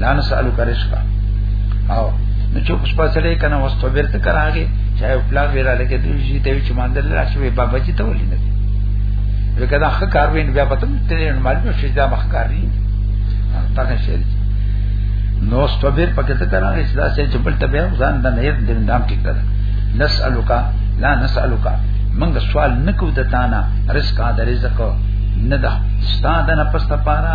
لا نسالک رزقا او نو چې اوس په سره کنه واستو بیرته کراږي چې یو پلان ویرا لکه دې شي ته چې ماندل راشي به بابا چې ته ولې نه وکړه دا ښه کار وین بیا پته ته نه معلومه شي دا مخ کار نه تا نه شي نو واستو بیر پکې ته کراږي چې دا سه چې بل ته بیا ځان د نه دې نام ټیک کړه نسالک لا نسالک منګه سوال نکو دتانا رزق دا رزق نه ده ستاده نه پسته پاره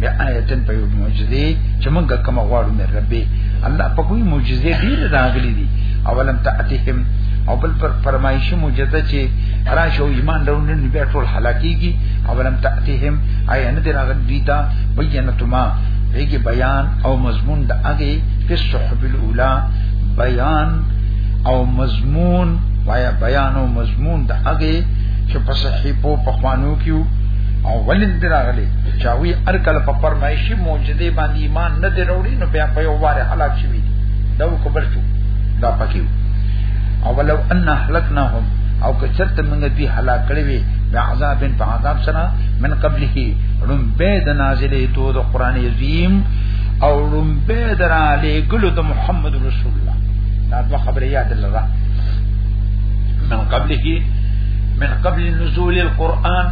بیا آیتن په یو معجزه چې موږ کوم غواړو مې ربي الله په کومي معجزه ډیر راغلي دي اولم تاتهم او بل پر فرمایشي معجزه چې راشه ایمان درونه نه بیا ټول هلاکیږي اولم تاتهم آی نه دي راغلي دي دا بینت ما هیګي بیان او مضمون د هغه په صحب الاولى بیان او مضمون وایا بیان او مضمون د هغه چې په صحیفو په خوانو کې او ولین دراغلي چاوی هر کله په فرمایشي معجزې باندې ایمان نه دی وروړي نو بیا په یو واره هلاک شي دا وکبر شو دا پکې او ولو ان هلکناهم او که چرته موږ دې هلاک کړی وي بیا عذاب په عذاب سره من قبله رم به د نازلې تو د قران عظیم او رم به دراله ګلو د محمد رسول الله دا دوه خبرې یاد لره من قبله من قبل نزول القرآن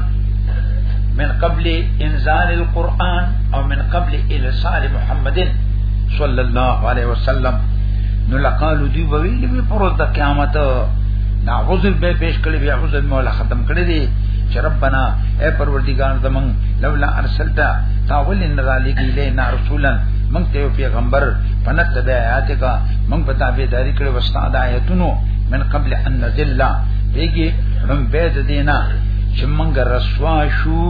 من قبل انزال القرآن او من قبل الرسال محمد صلی الله علیه وسلم نو لقالو دی ویلی به پر د قیامت دا عذر به پیش کړی بیا عذر مولا ختم کړی دی چې ربنا اے پروردگار زمون لولا ارسلتا تاول ان ذالک الینا رسولا من ته پیغمبر پنت تبع آیات کا من پتا به داری کړي واستاد آیتونو من قبل ان نزل بیگی رم بید دینا چې موږ رسوا شو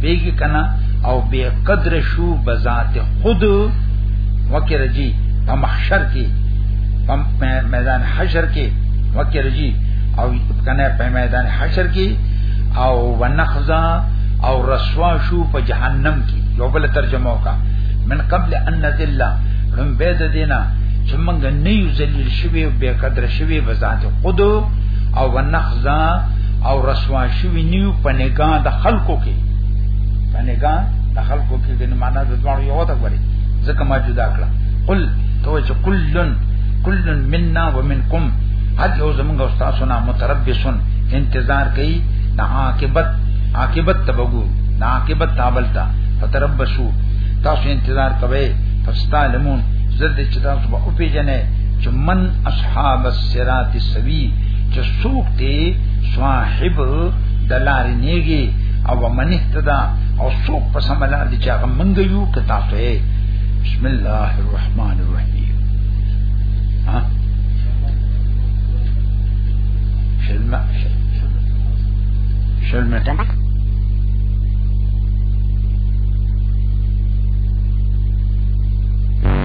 بیګی کنا او بے قدر شو بذات خود وکر جی په محشر کې په میدان حشر کې وکر جی او کنه په میدان حشر کې او ونخزا او رسوا شو په جهنم کې یو بل ترجمه وکا من قبل ان نذل هم به د دینا چې موږ نه یو ذلیل شوی او بے قدر شوی بذات خود او ونخزا او رسوا شوی نیو په نگاه د خلکو کې په نگاه د خلکو کې د معنا د ځوان یو ته غوري ځکه ما جدا کړ قل تو چې کلن کلن منا ومنکم هر یو زمونږ استاد سنا متربسون انتظار کوي د عاقبت عاقبت تبغو د عاقبت تابلتا فتربسو تاسو انتظار کوئ فاستعلمون زرد چې تاسو به او پیژنې چې من اصحاب الصراط السوي چې څوک دی صاحب د لارې نیږي او من اهتدا او څوک په سم لار دي چې هغه منګ یو که تاسو یې بسم الله الرحمن الرحیم ها شلمه شلمه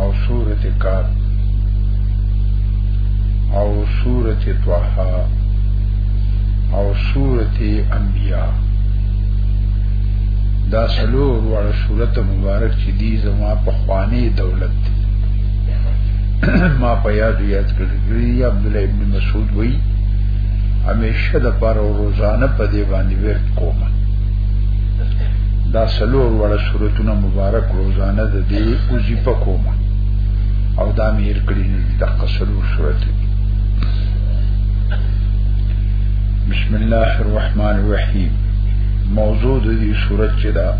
او سورت کاف او سورت طه او سورت انبیاء دا سلور وړ سورت مبارک چې دی زما په خواني دولت دی ما په یاد یاد کړی عبد الله ابن مسعود وی همیشه د پر روزانه په دی باندې ورت کوم دا سلور وړ سورتونه مبارک روزانه د دې اوزی په کومه او دا مهر کړی نه دي دغه سلور سورت دي بسم الله الرحمن الرحیم موضوع د دې سورت چې دا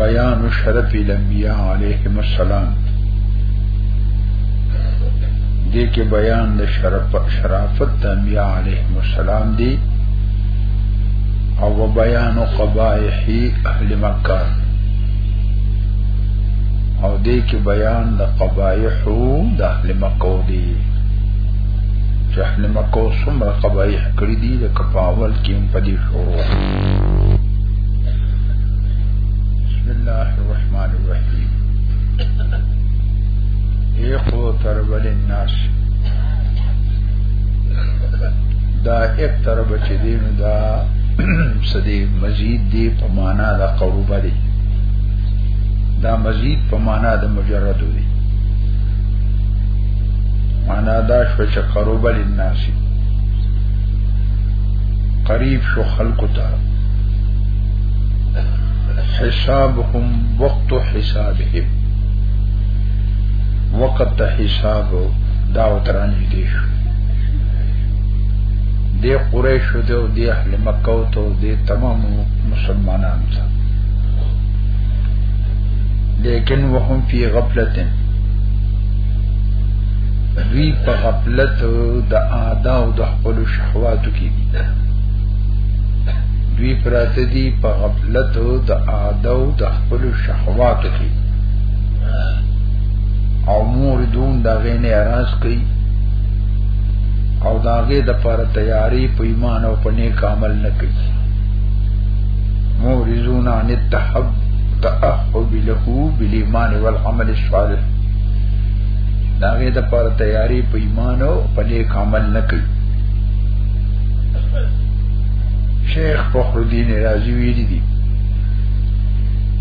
بیان شرف الانبیاء علیهم السلام دې کې بیان د شرف شرافت د انبیاء علیهم السلام دی او بیان قبائح اهل مکه او دې کې بیان د قبائح د اهل مکه دی چې اهل مکه څومره قبائح کړی دي د کپاول کې په دې شروع بسم الله الرحمن الرحیم یقو تربل الناس دا اقترب چې دی نو دا سدي مزید دی په معنا د قرب دی دا مزید په معنا د مجرد دی معنا دا شو چې قرب للناس قریب شو خلق ته حسابهم وقت حسابهم وقت حساب دا وترانجی دیشو دی قریش او دی دی اهل مکه او ته دی تمام مسلمانان ته لیکن وهم فی غفلت دوی په غفلت د اعدا او د خپل شهواتو کې دي دوی پراته دي په غفلت د اعدا او د خپل شهواتو کې او مور دون دا غینه راز کوي او داغه د پر تیاری په ایمان او په نیک عمل نه کوي مورزون عن التحب تأحب له بالایمان والعمل الصالح داغه د پر تیاری په ایمان او په نیک عمل نه کوي شیخ فخر الدین رازی ویلی دی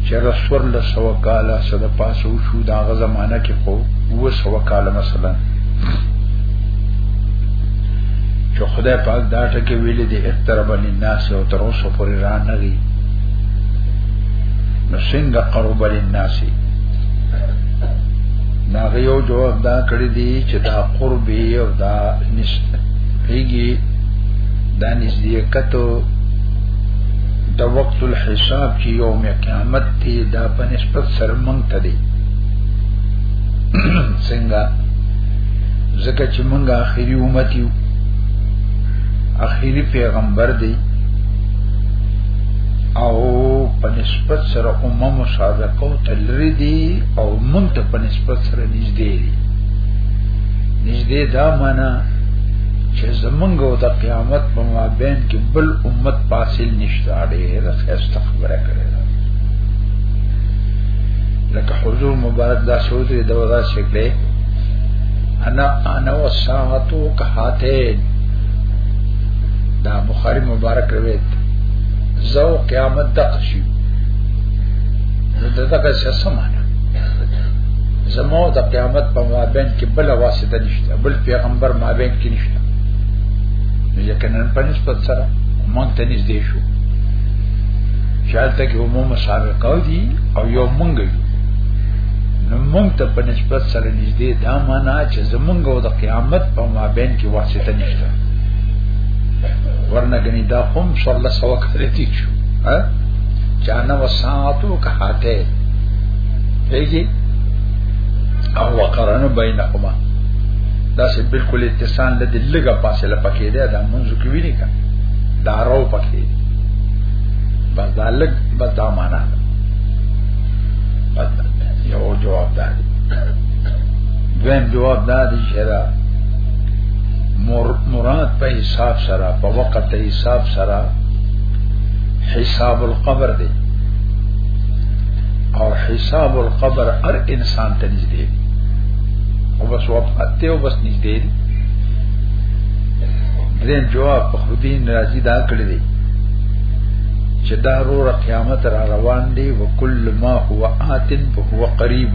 چې رسول الله سو کاله صد پاسو شو دا غ زمانہ کې خو و سو کاله مثلا چې خدای پاک دا ټکي ویل دي اقترب للناس او تر اوسه پورې را نه غي نو څنګه قرب للناس دا یو جواب دا کړی دی چې دا قرب او دا نشته هیږي دا نږدې کته د وقت الحساب چې یوم قیامت دی دا په نسبت سره مونږ ته دی څنګه ځکه چې موږ اخیری امت یو اخیری پیغمبر دی او په نسبت سره امم سابقو تلری دی او موږ ته په نسبت سره نږدې دی نږدې دا معنا چې زمونږ او د قیامت په مابین کې بل امت پاسل نشته اړه راځي استخبره کړی لکه حضور مبارک دا شروع دی دا ودا شکل انا انا وساعتو کهاتین دا بخاری مبارک روایت زو قیامت د قشی دا دغه څه سمانه زمو د قیامت په مابین کې بل واسطه نشته بل پیغمبر مابین کې نشته نو یقینا په نسبت سره مونږ ته نږدې شو شاید ته کې عموم سابقه دي او یو مونږ یو نو مونږ ته په نسبت سره نږدې دا معنا چې زمونږ او د قیامت په مابین کې واسطه نشته ورنه غني دا هم صلی الله سو کړی دي شو ها جانا وساتو کهاته پیږي او وقرن بینهما دا سه بالکل اتصال د لګه فاصله پکې ده دا منځ کې ویني کا دا راو پکې بس دا لګ بس دا معنا یو جواب دا دی دویم جواب دا دی چې دا مراد په حساب سره په وخت حساب سره حساب القبر دی او حساب القبر هر انسان ته نږدې دی او بس وفات ته او بس نږدې دی دریم جواب په خودین راضی دا کړی دی چې دا رو قیامت را روان دی وکل ما هو آتن فهو قریب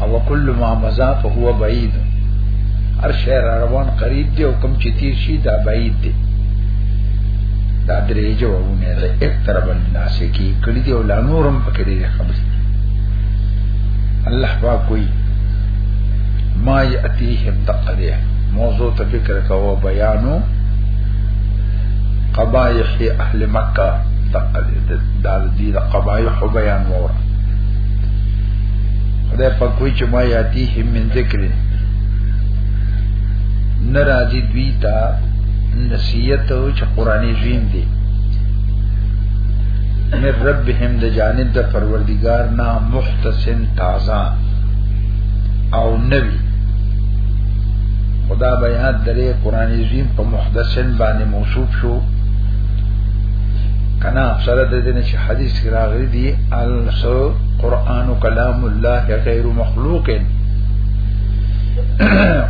او وکل ما مزا فهو بعید هر شی را روان قریب دی او کم چې تیر شي دا بعید دی دا درې جوابونه ده اقترب الناس کی کړي دی او لا نورم پکې دی خبرې الله با کوئی ما یاتیهم دقه موضوع ته فکر کوو بیانو قبایح اهل مکه دقه دې دا دې د قبایح بیان وره خدای په کوی چې ما یاتی هم من ذکر ناراضی دوی تا نصیحت او چې قرآنی زین دی من ربهم د جانب د پروردگار نا محتسن تازه او نوی خدا بیان درې قران عظیم په محدثن باندې موصوف شو کنا سره د دې چې حدیث کې راغلي دي السو قران کلام الله غیر مخلوق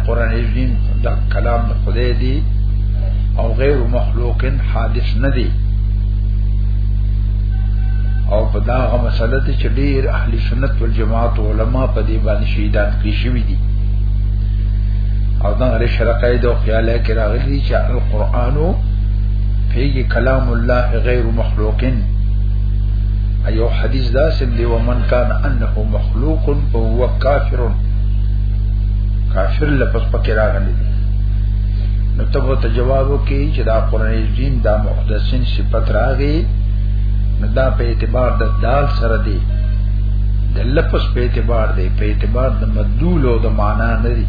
قران عظیم دا کلام خدای دی او غیر مخلوق حادث نه دی او په دا غو مسله ته چې ډیر اهل سنت والجماعت علما په دې باندې شهیدان کړی شوی دي او دا غره شرقای د خیال کې راغلي چې القرآن فيه کلام الله غیر مخلوقین ایو حدیث دا سم دی ومن کان انه مخلوق فهو کافر کافر لپس پکې راغلي نو تب ته جواب وکي چې دا قرآن دین دا محدثین صفت راغی نو دا په اعتبار د دال سره دی د لفظ په اعتبار دی په اعتبار د مدلول او د معنا نه دی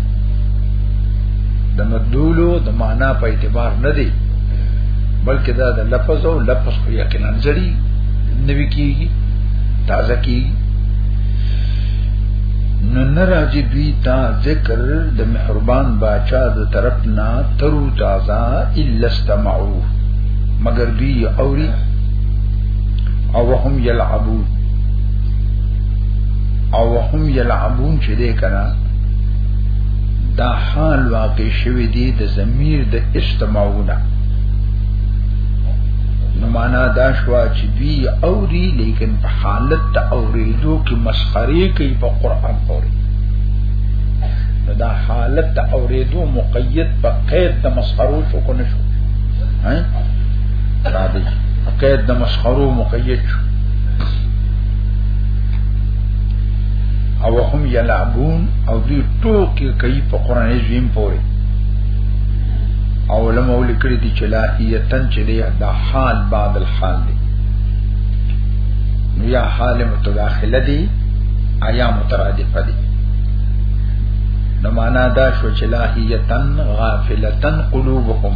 د مدلول او د معنا په اعتبار نه دی بلکې دا د لفظ او لفظ په یقینا ځړي نوي کیږي تازه کیږي نو نراجی دوی تا ذکر د محربان باچا د طرف نا ترو تازا الا استمعو مگر دوی اوری او هم یلعبون او هم یلعبون چې دې کنا دا حال واقع شوی دی د ضمیر د استماعونه نو معنا دا شو چې دوی اوري لیکن په حالت ته اوریدو کې مسخري کوي په قران اوري دا حالت ته اوریدو مقید په قید د مسخرو شو کو نشو ها دا دې قید د مسخرو مقید شو او هم یلعبون او دوی ټوکی کوي په قران عظیم پورې او علماء لیکلي دي چې لا ایتن چې دی دا حال بعد الحال دی نو یا حال متداخله دی آیا مترادفه دی نو معنا دا شو چې لا ایتن غافلتن قلوبهم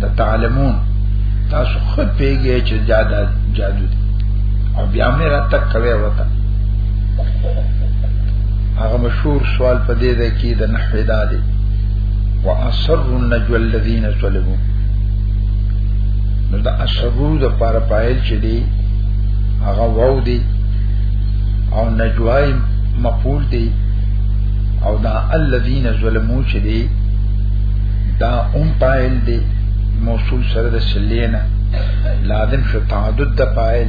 د تعلمون تاسو خود پیږئ چې جادو جادو دی او بیا مې را تک کوي وته هغه مشهور سوال په دې ده کې د نحوی دا دی واسر النجو الذين طلبوا نو دا اسرو د پار پایل چې دی هغه وو دی او نجوای مقبول دی او دا الذين ظلموا چې دی دا ام پایل دی موصول سره د سلینا لازم شو تعدد د پایل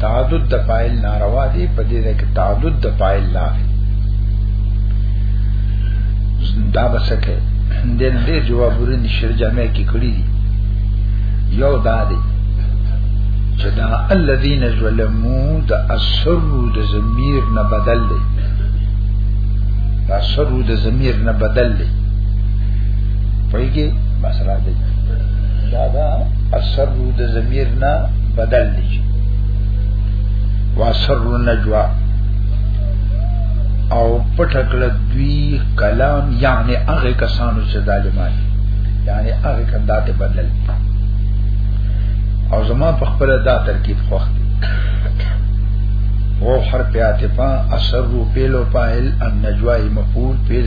تعدد د پایل ناروا دی په دې کې تعدد د پایل لا دا بسکه دین دې جوابونه نشر جامع کې کړی دي یو دا دی چې دا الذين ظلموا د اثر د ضمیر نه بدل دي اثر د ضمیر نه بدل دي پویږي بس را دي دا دا اثر د ضمیر نه بدل دي واسر النجوا او پټکل دوی کلام یعنی هغه کسانو چې ظالمان یعنی هغه کنداته بدل او زما په خپل دا ترکیب خوښ دي او حرف عاطفه اثر رو پیلو پایل النجوا مفعول پیل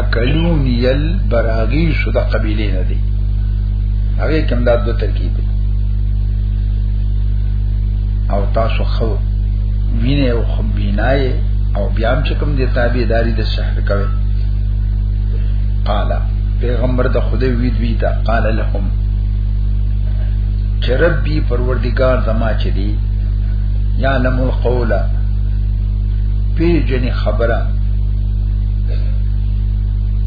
اکلون یل براغی شو دا قبیله نه دی هغه کوم دا دو ترکیب دی او تاسو خو وینه او خبینای او بیا هم چې کوم دی تابعداري د سحر کوي قال پیغمبر د خدای وی دوی ته قال لهم چې ربي پروردگار زما چې دی یا لم القول پی جن خبره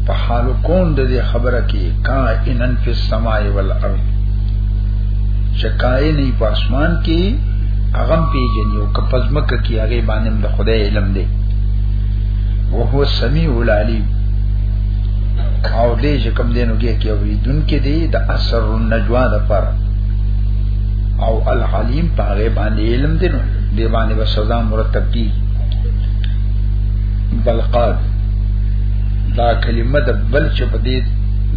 په حال کون د دې خبره کې کائنن فی السماء والارض چې کائن په اسمان کې هغه پیجن یو کپزمک کې هغه باندې د خدای علم دی او هو سمیع العلیم او دې چې کوم دینو کې کې اوریدون کې دی د اثر النجوا د پر او العلیم په هغه باندې علم دی نو دې باندې به سزا مرتب کیږي بلقاد دا کلمه د بل چې په دې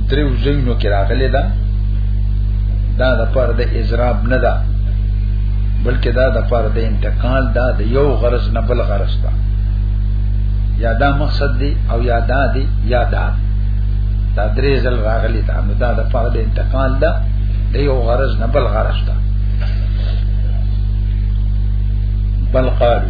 دریو ځینو کې راغلي ده دا د پر د اضراب نه ده بلکې دا د پر د انتقال دا د یو غرض نه بل غرض ده یا دا مقصد دی او یا دا دی یا دا دا درې ځل راغلي دا نو دا د پر د انتقال ده د یو غرض نه بل غرض ده بل قالو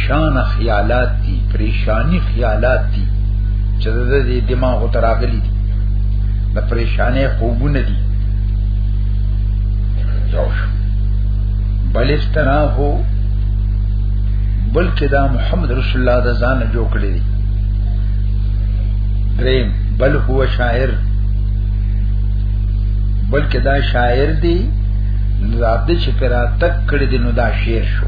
شان خیالات دي پریشانی خیالات دي چې د دې دماغ تر اغلی دي د پریشانې خوبونه دي یو شو بل افتراه بلکې دا محمد رسول الله د ځان جوړ کړی دی دریم بل هو شاعر بلکې دا شاعر دی نو دا د چې پر تک کړی دی نو دا شعر شو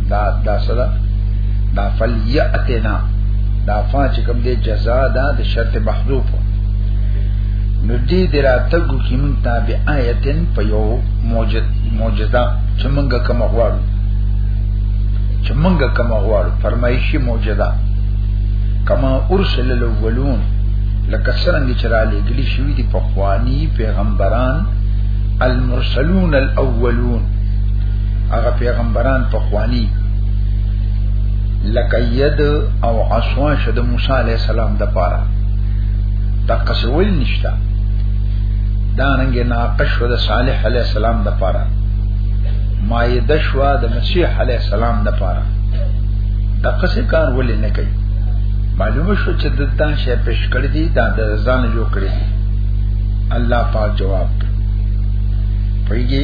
دا دا صدا دا فلیاتنا دا فا چې کوم دی جزاء دا د شرط محذوف نو دې دراتګو کې مونږ تابع آیتن په یو موجد موجدا چې مونږه کوم غواړو چې مونږه کوم غواړو فرمایشي موجدا کما ارسل الاولون لکه څنګه چې را لېګلی شوی دی په خواني پیغمبران المرسلون الاولون هغه پیغمبران په خواني لکه ید او عصوا شد موسی علی السلام د پاره دا قصول نشتا دا رنګ ناقش شد صالح علی السلام د پاره مایده شو د مسیح علی السلام د پاره دا قصې کار ولې نه کوي معلومه شو چې د تا شی پیش کړی دی دا د ځان جوړ کړی دی الله پاک جواب پیږي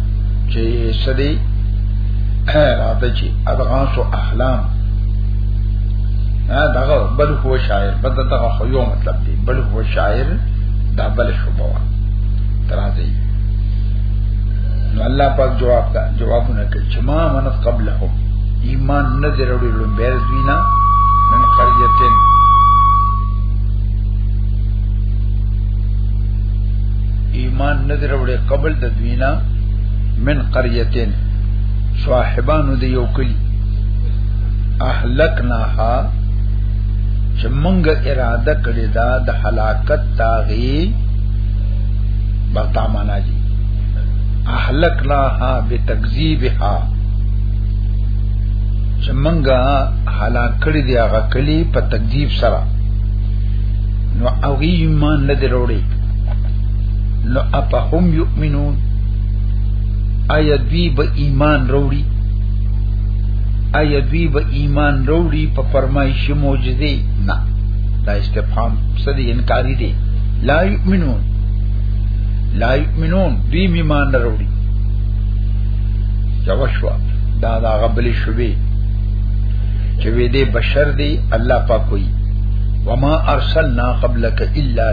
چې سدي راته چې ادغاس او احلام ها دغه بل هو شاعر بد دغه خو یو مطلب دی بل هو شاعر دا بل شوبه وا ترازی نو الله پاک جواب دا جوابونه کوي چې ما من قبله ایمان نه درولې لومبیر دوینا من قريتين ایمان نه دروړي قبل د دوینا من قريتين صاحبانو د یو کلی اهلکناها چې مونږ اراده کړې دا د هلاکت تاغي برتا معنا دي اهلکناها بتکذیبها چې مونږ هلاک کړې دی هغه کلی په تکذیب سره نو هغه ایمان نه دروړي نو اپا هم یؤمنون آیا دوی به ایمان روړي آیا دوی به ایمان روړي په فرمایش معجزه نه دا استفهام سره انکاری دی لا یؤمنون لا یؤمنون دوی ایمان روړي جوشوا دا دا غبلی شوی چې وې دې بشر دی الله پاک وي وما ارسلنا قبلك الا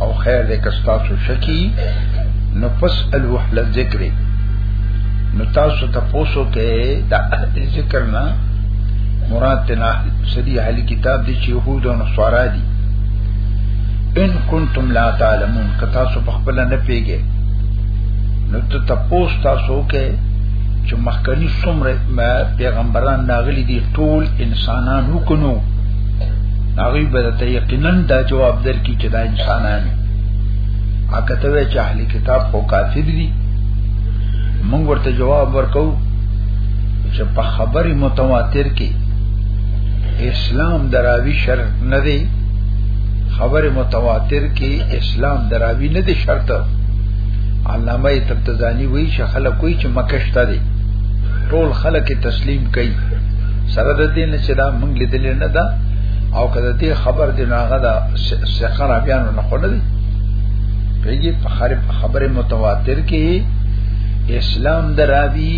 او خیر دې کستاسو شکی نو پس الوح لذکر نو تاسو ته پوسو کې دا ذکر نه مراد تنا سدی اهل کتاب دي چې يهود او نصارا دي ان کنتم لا تعلمون کتا سو بخبل نه پیګه نو ته تاسو تاسو کې چې مخکنی څومره پیغمبران ناغلي دي ټول انسانانو کنو هغه به ته یقینا دا جواب درکې چې دا انسانان اګه ته چې اهل کتاب خو کافر دي موږ ورته جواب ورکو چې په خبري متواتر کې اسلام دراوی شرط نه دی خبر متواتر کې اسلام دراوی نه دی شرط علامه تبتزانی وی چې خلک کوئی چې مکشته دي ټول خلک تسلیم کوي سره د دې نه چې دا مونږ لیدل نه ده او کله دې خبر دی نو هغه دا ثقه را بیان نه خو نه دی پیږي په خبره متواتر کې اسلام دراوی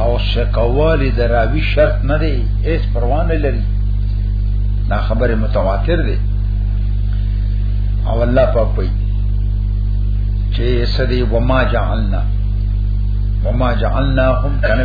او شکوالی دراوی شرط نه دی هیڅ پروا نه لري دا خبره متواتر دی او الله پاک وایي چې سدي وما جعلنا وما جعلناهم کنه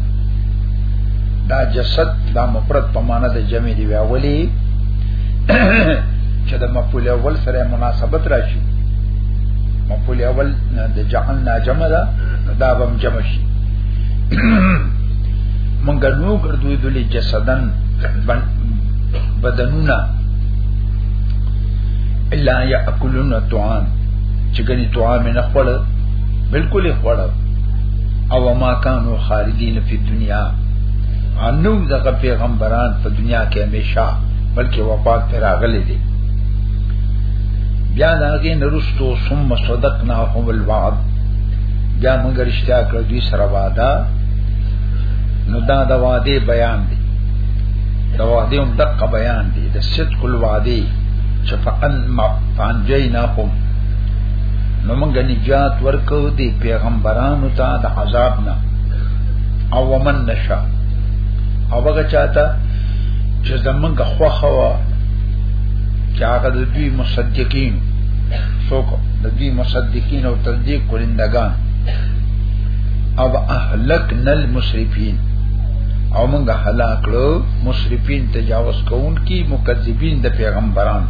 دا جسد دا مفرد په معنا د جمع دی بیا ولی چې د مفعول اول سره مناسبت راشي مفعول اول د جعلنا جمع دا دا بم جمع شي مونږ نو ګرځوي د جسدن بدنونه الا یاکلون طعام چې ګني طعام نه خپل بالکل خپل او ما کانو خالدین فی دنیا انو دغه پیغمبران په دنیا کې همیشه بلکې وفات پر راغلي دي بیا داګه نرستو ثم صدقنا هم الوعد بیا موږ رښتیا کړو دوی سره وعده نو دا د وعده بیان دی د وعده هم دقه بیان دی د صدق الوعده چې فان ما فان جینا هم نو موږ نجات ورکو دی پیغمبرانو ته د عذاب نه او ومن نشا او هغه چاته چې زمونږ خوخه وا چې هغه د دوی مصدقین څوک د دوی مصدقین او تصدیق کولندگان او اهلکنا المسرفین او موږ هلاک کړو مسرفین تجاوز کوونکي مکذبین د پیغمبرانو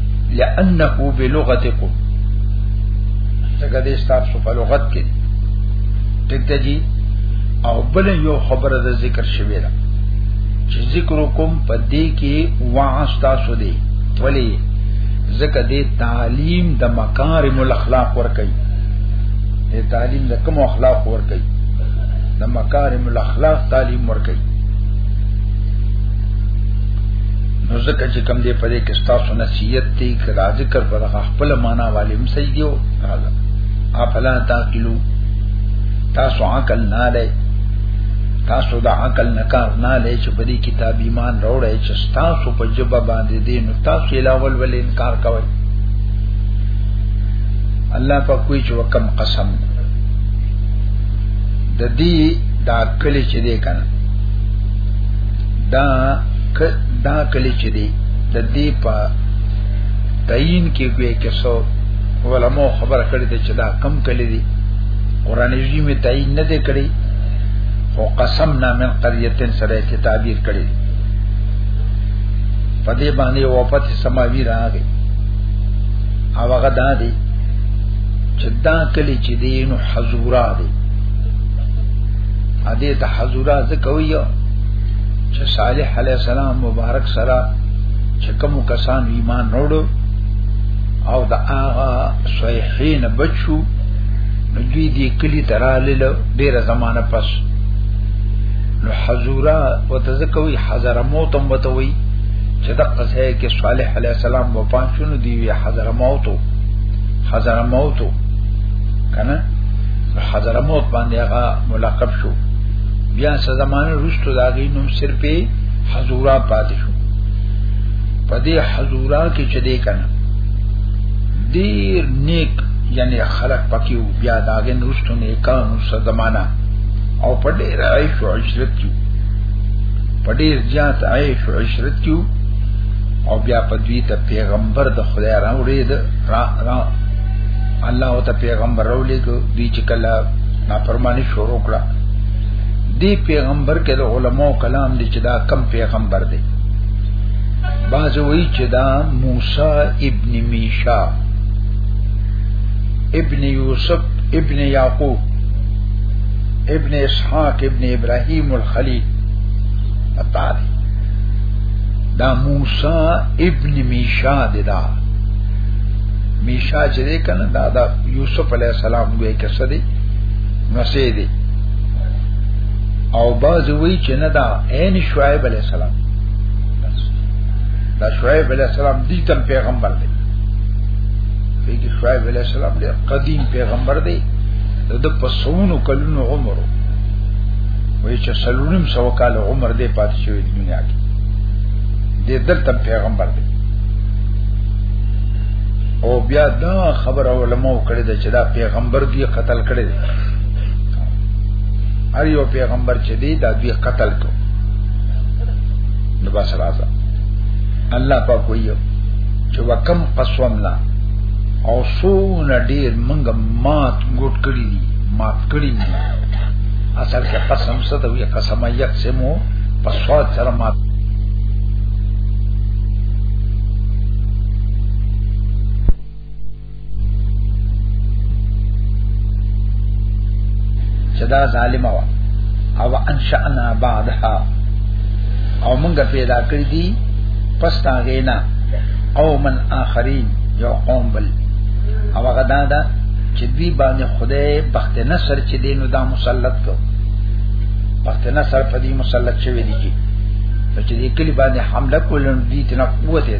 لانه بلغتكم څنګه دې تاسو په لغت کې ټیک دی او بل یو خبره د ذکر شوی ده چې ذکر کوم په دې کې واعظ تاسو دی ولی ځکه دې تعلیم د مکارم الاخلاق ور کوي دې تعلیم د کوم اخلاق ور کوي د مکارم الاخلاق تعلیم ور کوي نو ځکه چې کم دې پرې کې ستاسو نصیحت دی کړه ذکر پر خپل معنا والي هم صحیح دیو راځه افلا تاکلو تاسو عقل نه لای تاسو د عقل نه کار نه لای چې په دې کتاب ایمان راوړی چې تاسو په جبه باندې دې نو تاسو الاول ول انکار کوئ الله په کوئی چې وکم قسم د دې دا کلی چې دې کنه دا ک دا کلی چې دی د دې په تعین کې ګوې کې سو علماء خبره کړې ده چې دا کم کلی دی قران یې می تعین نه دی کړی خو قسم نامه قریتن سره کې تعبیر کړی په دې باندې وفات سماوی راغی او هغه دا دی چې دا کلی چې دی نو حضورا دی ا دې ته حضورا ځکه ویو چې صالح علی السلام مبارک سره چې کوم کسان ایمان وروړو او د هغه صحیحین بچو نو دوی دې کلی ترالل ډیره زمانہ پس نو حضورا وتذکوي حضر موت هم وتوي چې د قصه کې صالح علی السلام و پاتشونو دی وی حضر موتو حضر موتو کنه حضر موت باندې هغه ملقب شو بیا څه زمانه رستو دا غي نوم صرف حضورا پاتې شو په دې حضورا کې چې دې کنه ډیر نیک یعنی خلق پکې بیا دا غي رستو نه کانو څه زمانہ او په ډیر عیش او عشرت کې په ډیر زیات عیش او عشرت کې او بیا په دوی ته پیغمبر د خدای راوړي د را را الله او ته پیغمبر راولې کو دوی چې کله نافرمانی شروع کړه دی پیغمبر کې د علماو کلام دی چې دا کم پیغمبر دی باز وی چې دا موسی ابن میشا ابن یوسف ابن یعقوب ابن اسحاق ابن ابراهیم الخلیل اتاری دا موسی ابن میشا دی دا میشا چې کنه دا دا یوسف علی السلام وی سدي نسې دي او باز وی چې نه دا عین شعیب علی السلام دا شعیب علی السلام دې تم پیغمبر دی پیږي شعیب علی السلام ډېر قدیم پیغمبر دی د پسونو کلونو عمر وای چې سلونم سو کال عمر دې پات شوی دنیا کې دې دلته پیغمبر دی او بیا دا خبر علماء کړی دا چې دا پیغمبر دی قتل کړی دی هر یو پیغمبر چې دی دا دی قتل کو نو بس راځه الله پاک ویو چې وکم قسمنا او سون ډیر منګ مات ګټ کړی دی مات کړی دی اصل کې قسم څه ته وی قسم یک سمو پسواد سره مات چدا ظالمه وا او انشأنا بعدها او موږ پیدا کړی دي پس تا غینا قوما آخرین یو قوم بل او هغه دا ده چې دوی باندې خدای بخت نصر چې دینو دا مسلط کو بخت نصر په دې مسلط شوی دی چې چې دې کلی باندې حمله کولن دي تنه قوت یې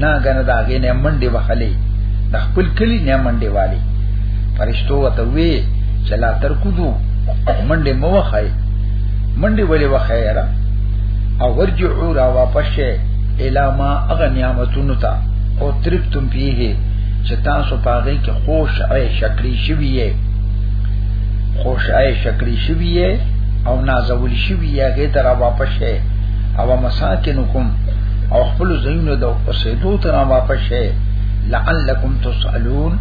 نه غنه دا غي نه منډي وخلې د خپل کلی نه منډي والي فرشتو وته وی چې لا تر کوجو منډي مو وخای منډي ولې وخای را او ورجعو را واپس شه الا ما اغه نعمتونو ته او ترپتم پیه چې تاسو پاغې کې خوش عی شکرې شوی یې خوش عی شکرې شوی یې او نازول شوی یې هغه ته را واپس شه او مساکنکم او خپل زینو د اوسېدو ته را واپس شي لعلکم تسالون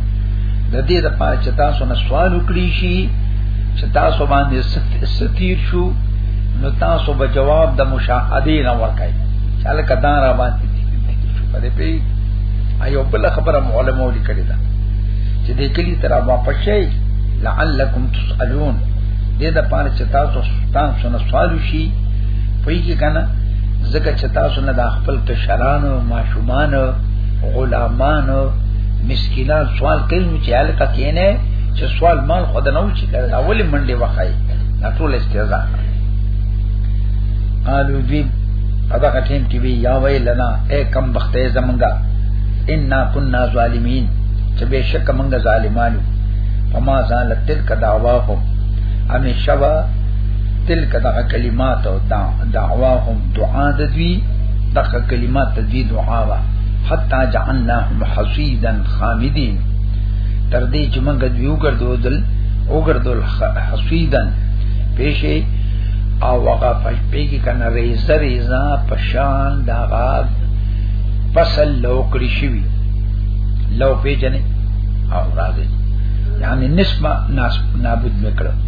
د دې د پاره چې تاسو نه سوال وکړي شي چې تاسو باندې ستیر شو نو تاسو به جواب د مشاهده نه ورکړئ چې الکه دا را باندې شو په دې پی ایو بل خبره معلمو لیکلی دا چې دې کلی تر واپس شي لعلکم تسالون دې د پاره چې تاسو تاسو نه سوال شي پویږي کنه زکه چې تاسو نه د خپل کشرانو ماشومان غلامانو مسکینان سوال کوي نو چې الکه کینه چې سوال مال خود نه و چې دا اولی منډه وخای دا ټول استهزاء قالو دی ادا کټیم کې وی یا وی لنا اے کم بخته زمنګا ان كنا ظالمین چې بشک منګه ظالمانو فما زالت تلک دعواهم امی شوا تلک دغه کلمات او دعواهم دعا د دوی دغه کلمات د دوی دعا وا حتا جعلناهم حصيدا خامدين تر دې چې موږ دوی وګرځول وګرځول حصيدا پېښې او هغه پېږي کنه ریزه ریزه پشان دغه فصل لو کړی شوی لو پیجنې او راځي یعنی نسبه نابود نکړه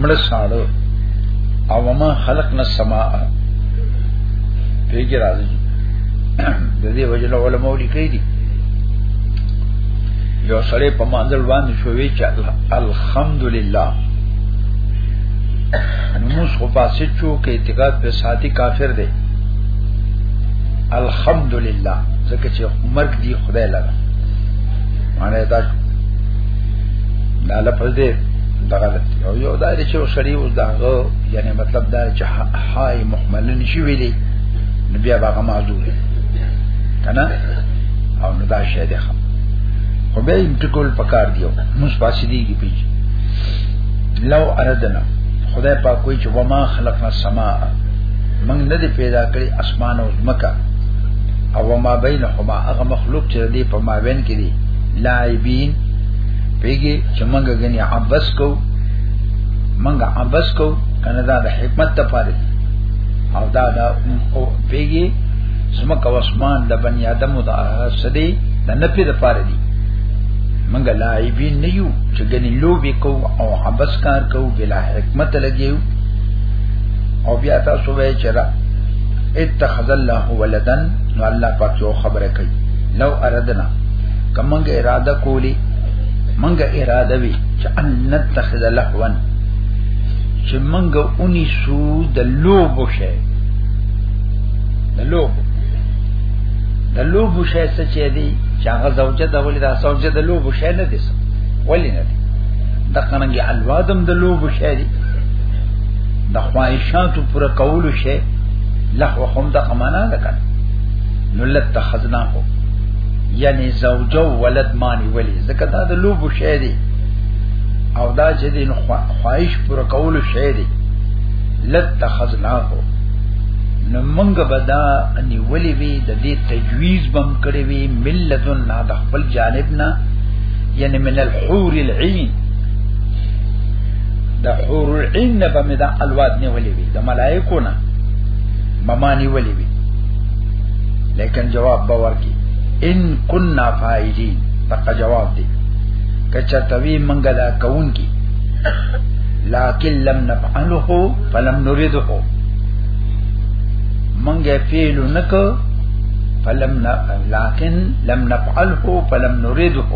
مړ ساړو او ما خلقنا السماء پیګی راځي د دې وجله علماء لیکي دي یو سړی په مانځل باندې شوې چې الحمدلله نموز خو فاسد شو کې اعتقاد په ساتي کافر دی الحمدلله ځکه چې مرګ دی خدای لره معنی دا دا لفظ دې دغه یو یو دا چې شری او داغه یعنی مطلب دا چې حای محمل نشي ویلي نو بیا هغه معذور کنه او نو دا شی دی خو خو به انټکول پکار دیو موږ پاسې دیږي پیچ لو اردنا خدای پاک کوئی چې وما خلقنا السماء موږ نه دی پیدا کړی اسمان او زمکا او ما بینه په ما هغه مخلوق چې دې په ما وین کې دي لاعبین پیږي چې مونږ غني عبس کو مونږ عبس کو کنه دا د حکمت ته پاره او دا دا او پیږي زمک او اسمان د بنی آدم او د سدي د نفي د پاره دي مونږ لاعبین نه یو چې غني لوبي کو او عبس کار کو بلا حکمت لګیو او بیا تاسو وای چې را اتخذ الله ولدن نو الله پاک یو خبره کوي لو اردنا کمنګ اراده کولی منګ اراده وی چې ان نتخذ لهوا چې منګ اونی سو د لوبو شي د لوبو د لوبو شي څه چې دی چې هغه زوجه د ولې دا زوجه د لوبو شي نه دي ولې نه دي د قننګي الوادم د لوبو شي دي د خواهشاتو پر کولو شي لهو هم د قمانا ده کنه نو لتخذنا هو یعنی زوجو ولد مانی ولی زکه دا د لوبو شی دی او دا چې د خواهش پر کولو شی دی لتخذنا هو نو منګ بدا انی ولی وی د دې تجویز بم کړی وی ملتون نه د خپل جانب نه یعنی من الحور العين د حور العين نه بمدا الواد نه ولی وی د ملائکو نه ممانی ولی وی لیکن جواب باور کی ان کننا فاعلین تک جواب دی کچتوی منګه دا کون کی لکن لم نفعله فلم نريده منګه فعل نک فلم ن... لكن لم نفعله فلم نريده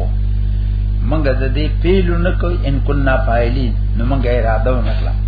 منګه د دې فعل نک ان كنا فاعلين نو منګه اراده ونکړه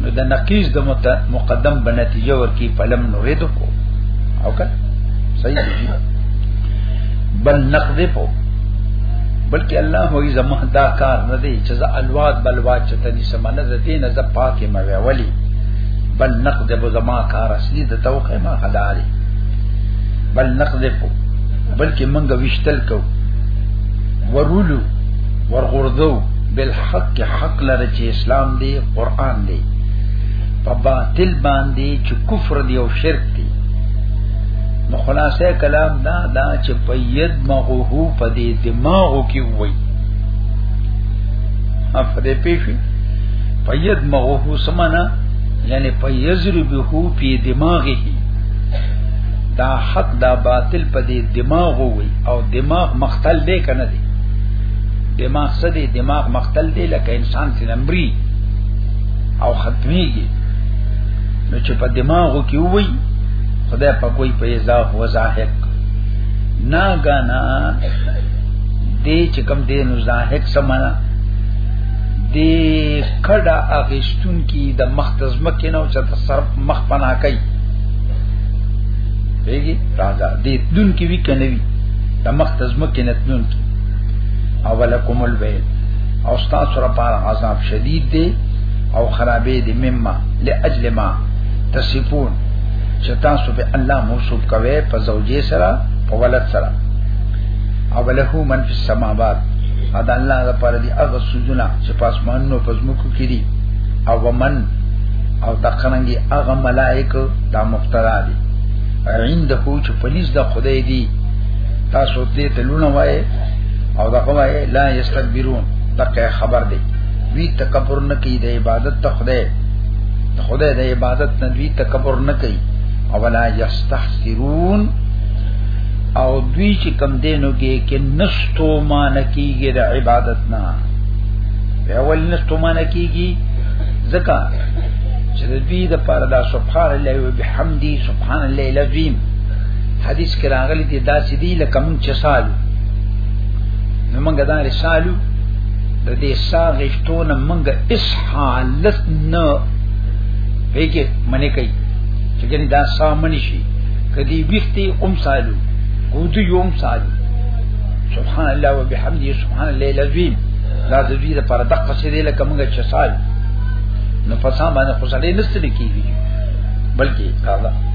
نو د نقیز د مقدم بنتیجه ورکی فلم نوریدو کو او که صحیح دی بل نقد په بلکې الله هوی زمه دا کار نه دی چې زه الواد بلواد چې تني سمنه د دین ز پاکه مې ویولي بل نقد به زما کار اصلي د توقع ما خداري بل نقد په بلکې منګه وشتل کو ورولو ورغردو بالحق حق لره چې اسلام دی قران دی په باطل باندې چې کفر دی او شرک دی نو خلاصه کلام دا دا چې په ید مغه په دې دماغو کې وای افدې پیفي په ید مغه سمانا یعنی په یزربه په دماغه دا حق دا باطل په دې دماغو وای او دماغ مختل دی کنه دی دماغ سدي دماغ مقتل دی لکه انسان چې نمبري او ختميږي نو چې په دماغو کې وي خدای په کوئی پیدا هو ظاهر نا غانا دې چې کوم دې نو ظاهر سمانا دې کډه اغشتون کې د مختزمه کې نو چې سر مخ پنا کوي بیگی راځه دې دن کې وی کنه وی د مختزمه کې نه دن کې اولکم الویل او استاد سره پار عذاب شدید دی او خرابې دی مما لاجل ما تصفون چې تاسو به الله موصوف کوي په زوجي سره په ولد سره او له من فی السماوات ادا الله د پر دي هغه سوزونه چې پاسمانونو په زمکو کې دي او ومن او تقرنګي هغه ملائکه دا مفترا دي عنده چې پولیس د خدای دي تاسو دې ته لونه وای او دا کومه لا یستكبرون دا خبر دی وی تکبر نه کوي د عبادت ته خدای د خدای د عبادت نه دوی تکبر نه کوي او ولا یستحسرون او دوی چې کم دینو کې کې نستو مان کیږي د عبادت نه اول نستو مان کیږي ځکه چې دوی د پاره دا سبحان الله وبحمدی سبحان الله العظیم حدیث کې راغلي دي دا چې دی لکه مونږ چې سالو نو مونږ دا رسالو د دې ساغشتو نه مونږ اس حالت نه ویګه منې کوي چې ګنې دا سامن شي کدی بیختی ام سالو ګودو یوم سالو سبحان الله وبحمده سبحان الله العظیم دا د دې لپاره دقه څه دی لکه مونږ چې سالو نو پسا باندې خوشاله نستل کیږي بلکې کاغذ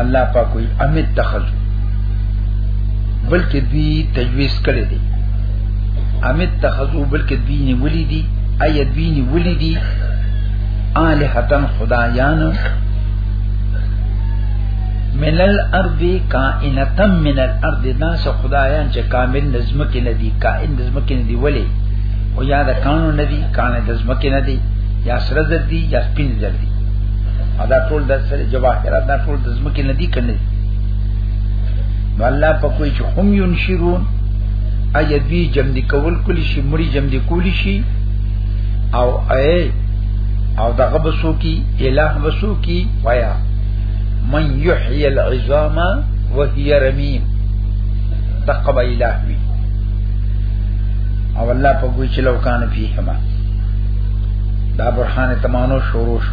الله پاک وي امید دخل بلکې دوی تجویز کړی دی امید تخذو بلکې دوی نیولې دي اي دوی نیولې دي الہتن خدایان من الارض کائنتم من الارض دا سه خدایان چې کامل نظم کې نه دي کائن نظم کې نه دي ولی او یا دا قانون نه دي کانه نظم کې نه دي یا سره دردي یا سپین دردي ادا ټول د سره جواهرات دا ټول د زمکه ندی کړي نو الله په کوئی چې هم ينشرون اي دوی جمع دي کول کلی شي مړي جمع دي کولی شي او اي او دغه بسو کی الہ بسو کی ویا من یحیی العظام وهي رمیم تقبا الہ وی او الله په ګوچ لو کان فیهما دا برهان تمانو شروع شو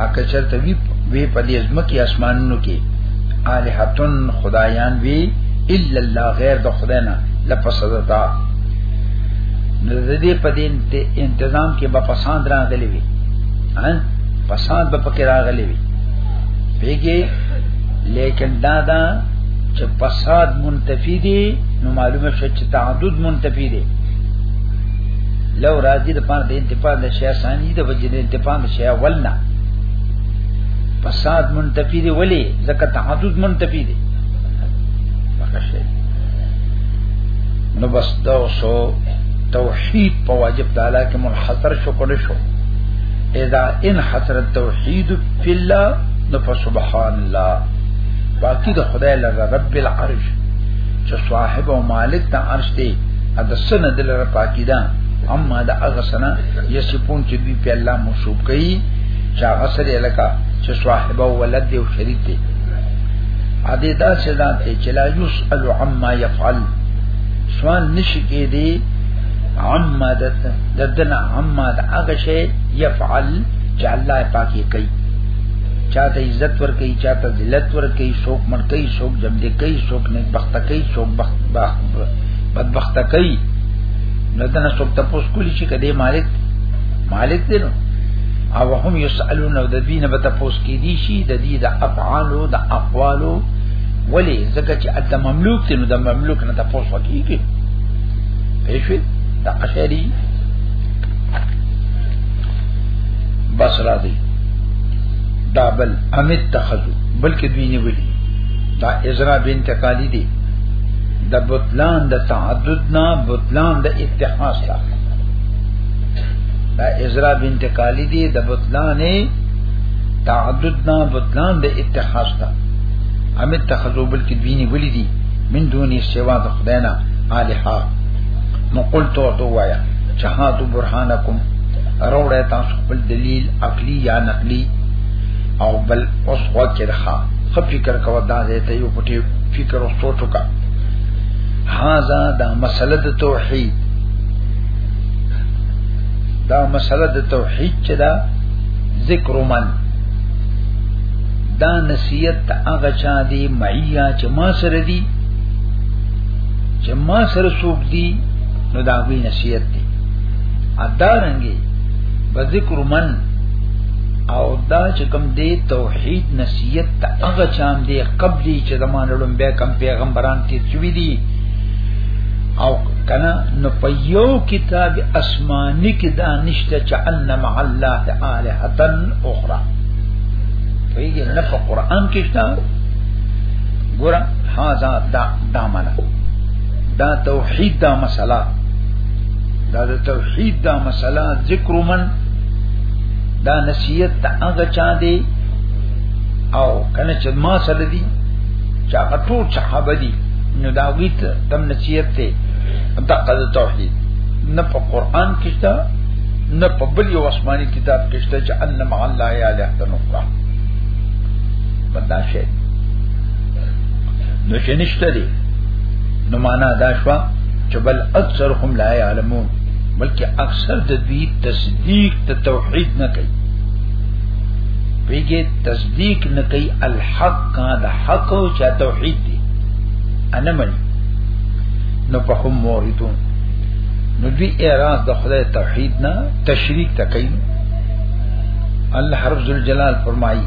هغه چرته وی وی په دې ځمکه اسمانونو کې الہتن خدایان وی الا الله غیر د خدای نه لپسدتا نو د دې په دې انتظام کې به پسند راغلی وي ها پسند به پکې راغلی وي پیږي لیکن دا دا چې فساد منتفی دي نو معلومه شوه چې تعدد منتفی دي لو راضی د پاره د انتفاع د شیا ثانی د وجه د انتفاع د شیا ولنا فساد منتفی دی ولی زکه تعدد منتفی دی بخشه نو بس دا شو توحید په واجب تعالی کې منحصر شو کنه شو اذا ان حصر التوحید فی الله نو فسبحان الله باقی د خدای لږه رب العرش چې صاحب او مالک ته عرش دی ادا سنه دلر پاکیدا اما دا هغه سنه یسفون چې دوی په الله موصوف کړي چې هغه سره لکه چې صاحب او ولد دی او شریک دی ا دې دا چې دا ته چې لا یسأل عما يفعل سوال نشي کې دی عما د دنا عما د هغه شی يفعل چې الله پاکي کوي چاته عزت ور کوي چاته ذلت ور کوي شوق من کوي شوق جمع دي کوي شوق نه بخت کوي شوق بخت بدبخت کوي نو دنه څوک تاسو کولی چې کده مالک مالک دی نو او هم یسالون او د دین به تاسو کې دي شي د دې د افعالو د اقوالو ولی زکه چې د مملوک دی نو د مملوک نه تاسو وکیږي پېښې د اشعری بس را دی دا بل امیت تخذو بلکې دوی نه ویلي دا ازرا بنت قالی دی د بطلان د تعدد نه بطلان د اتحاس ته دا ازرا بنت قالی دی د بطلان تعدد نه بطلان د اتحاس ته امت تخذو بلکی دوینی ولی دی من دونی سوا د خدای نه الها نو قلت او وایا چهاتو برهانکم روړه تاسو خپل دلیل عقلی یا نقلی او بل اوس وکړه خپل فکر کوا دا دې ته یو پټي فکر او سوچ وکا هاذا دا مسله د توحید دا مسله د توحید چې دا ذکر من دا نصیحت هغه چا دی معیا چې ما سره دی چې ما سره څوک دی نو دا وی نصیحت دی ادا رنګي بذکر من او دا چې کوم دی توحید توحید نصیحت ته هغه چان دی قبلی چې زمانه لوم بیا کم پیغمبران تیر شوی دي او کنا نو په یو کتاب اسماني کې دا نشته چې ان مع الله تعالی حتن اخرى پیږي نه په قران کې شته ګور هاذا دا دا معنا دا توحید دا مسله دا د توحید دا مسله ذکر من دا نصیحت ته هغه چا دی او کنه چې ما سره دی چې هغه ټول صحابه دي نو دا ویت تم نصیحت ته دقه توحید نه په قران کې شته نه په بل یو آسماني کتاب کې شته چې ان مع الله یا له تنقرا بدا شي نو چې نشته دي نو معنا دا شو چې بل اکثر هم لا علمون بلکې اکثر د دې تصدیق ته توحید نه کوي پیګه تصدیق نه کوي الحق کا د حق او چا توحید دی انا منی نو په هم موریدون نو دوی اعراض د خدای توحید نه تشریک ته کوي الله حرف ذل جلال فرمایي